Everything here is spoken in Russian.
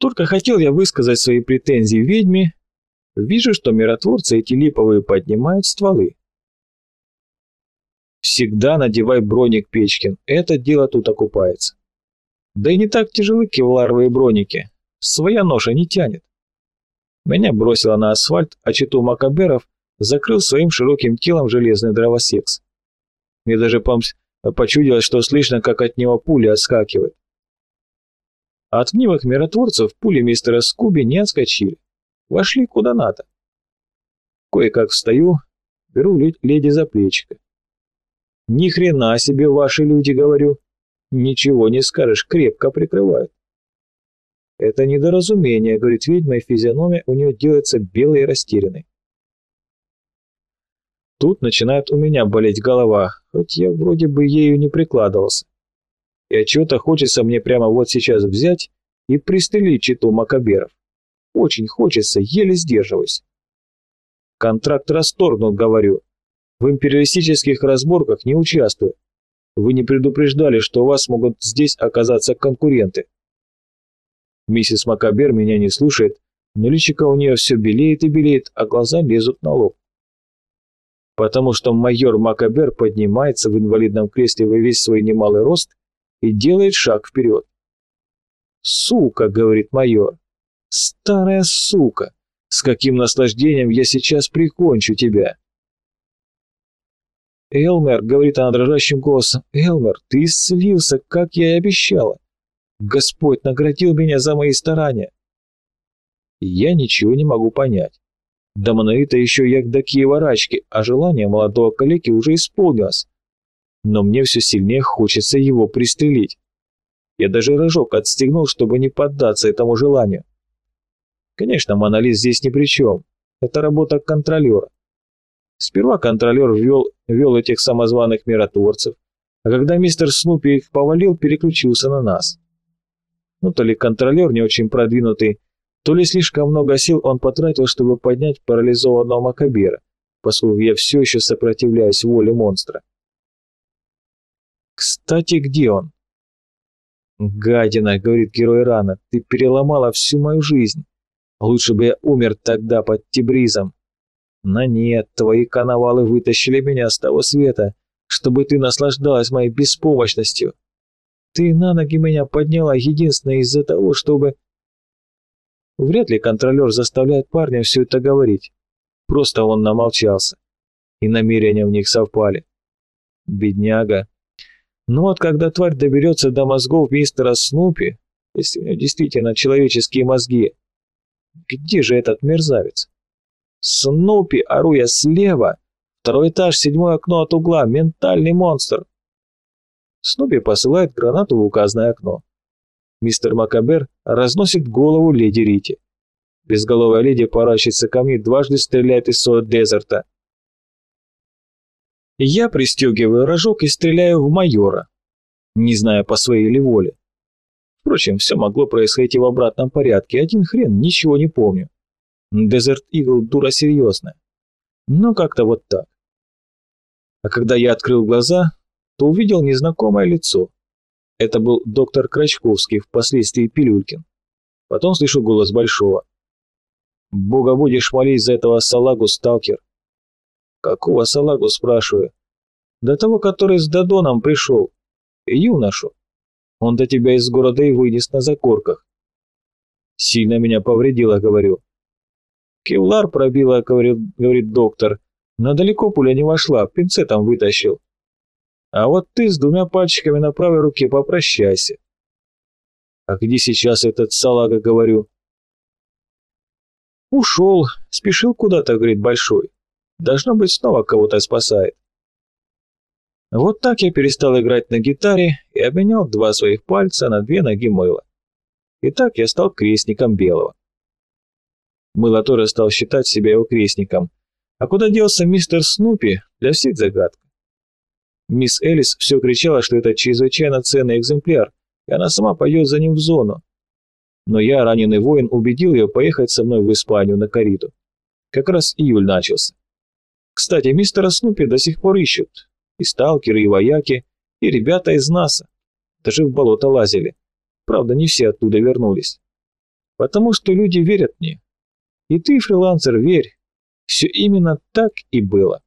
Только хотел я высказать свои претензии ведьме, вижу, что миротворцы эти липовые поднимают стволы. Всегда надевай броник, Печкин, это дело тут окупается. Да и не так тяжелы кевларовые броники, своя ноша не тянет. Меня бросило на асфальт, а читу Макаберов закрыл своим широким телом железный дровосекс. Мне даже помс почудилось, что слышно, как от него пули отскакивают. От гневых миротворцев пули мистера Скуби не отскочили. Вошли куда надо. Кое-как встаю, беру леди за плечико. Ни хрена себе ваши люди, говорю. Ничего не скажешь, крепко прикрывают. Это недоразумение, говорит ведьма, и физиономия у нее делается белой и растерянной. Тут начинает у меня болеть голова, хоть я вроде бы ею не прикладывался. И отчего-то хочется мне прямо вот сейчас взять и пристрелить читу Макаберов. Очень хочется, еле сдерживаюсь. Контракт расторгнут, говорю. В империалистических разборках не участвую. Вы не предупреждали, что у вас могут здесь оказаться конкуренты. Миссис Макабер меня не слушает, но личико у нее все белеет и белеет, а глаза лезут на лоб. Потому что майор Макабер поднимается в инвалидном кресле во весь свой немалый рост и делает шаг вперед. «Сука!» — говорит майор. «Старая сука! С каким наслаждением я сейчас прикончу тебя!» «Элмер», — говорит она дрожащим голосом, — «Элмер, ты исцелился, как я и обещала. Господь наградил меня за мои старания». Я ничего не могу понять. Да Монолита еще ягдаки и ворачки, а желание молодого калеки уже исполнилось. Но мне все сильнее хочется его пристрелить. Я даже рожок отстегнул, чтобы не поддаться этому желанию. Конечно, монолит здесь ни при чем. Это работа контролера. Сперва контролер ввел, вел этих самозваных миротворцев, а когда мистер Снупи их повалил, переключился на нас. Ну, то ли контролер не очень продвинутый, то ли слишком много сил он потратил, чтобы поднять парализованного Макабера, поскольку я все еще сопротивляюсь воле монстра. «Кстати, где он?» «Гадина», — говорит герой Рана, — «ты переломала всю мою жизнь. Лучше бы я умер тогда под Тибризом. Но нет, твои коновалы вытащили меня с того света, чтобы ты наслаждалась моей беспомощностью. Ты на ноги меня подняла единственно из-за того, чтобы... Вряд ли контролер заставляет парня все это говорить. Просто он намолчался. И намерения в них совпали. Бедняга. Но вот когда тварь доберется до мозгов мистера Снупи, если у него действительно человеческие мозги, где же этот мерзавец? Снупи, ору я слева. Второй этаж, седьмое окно от угла. Ментальный монстр. Снупи посылает гранату в указанное окно. Мистер Макабер разносит голову леди Рити. Безголовая леди поращится ко мне, дважды стреляет из своего дезерта. Я пристегиваю рожок и стреляю в майора, не зная по своей ли воле. Впрочем, все могло происходить в обратном порядке, один хрен, ничего не помню. Дезерт Игл дура серьезная. Но как-то вот так. А когда я открыл глаза, то увидел незнакомое лицо. Это был доктор Крачковский, впоследствии Пилюлькин. Потом слышу голос Большого. «Бога будешь молить за этого салагу, сталкер». «Какого салагу?» – спрашиваю. «До того, который с Дадоном пришел. Юношу. Он до тебя из города и вынес на закорках». «Сильно меня повредило», — говорю. Кевлар пробила, говорит, говорит доктор, но далеко пуля не вошла, пинцетом вытащил. А вот ты с двумя пальчиками на правой руке попрощайся. А где сейчас этот салага, говорю? Ушел, спешил куда-то, говорит Большой. Должно быть, снова кого-то спасает. Вот так я перестал играть на гитаре и обменял два своих пальца на две ноги мыла. И так я стал крестником Белого. Мыло тоже стал считать себя его крестником. А куда делся мистер Снупи, для всех загадка. Мисс Элис все кричала, что это чрезвычайно ценный экземпляр, и она сама пойдет за ним в зону. Но я, раненый воин, убедил ее поехать со мной в Испанию на кориду. Как раз июль начался. Кстати, мистера Снупи до сих пор ищут. И сталкеры, и вояки, и ребята из НАСА. Даже в болото лазили. Правда, не все оттуда вернулись. Потому что люди верят мне. И ты, фрилансер, верь. Все именно так и было.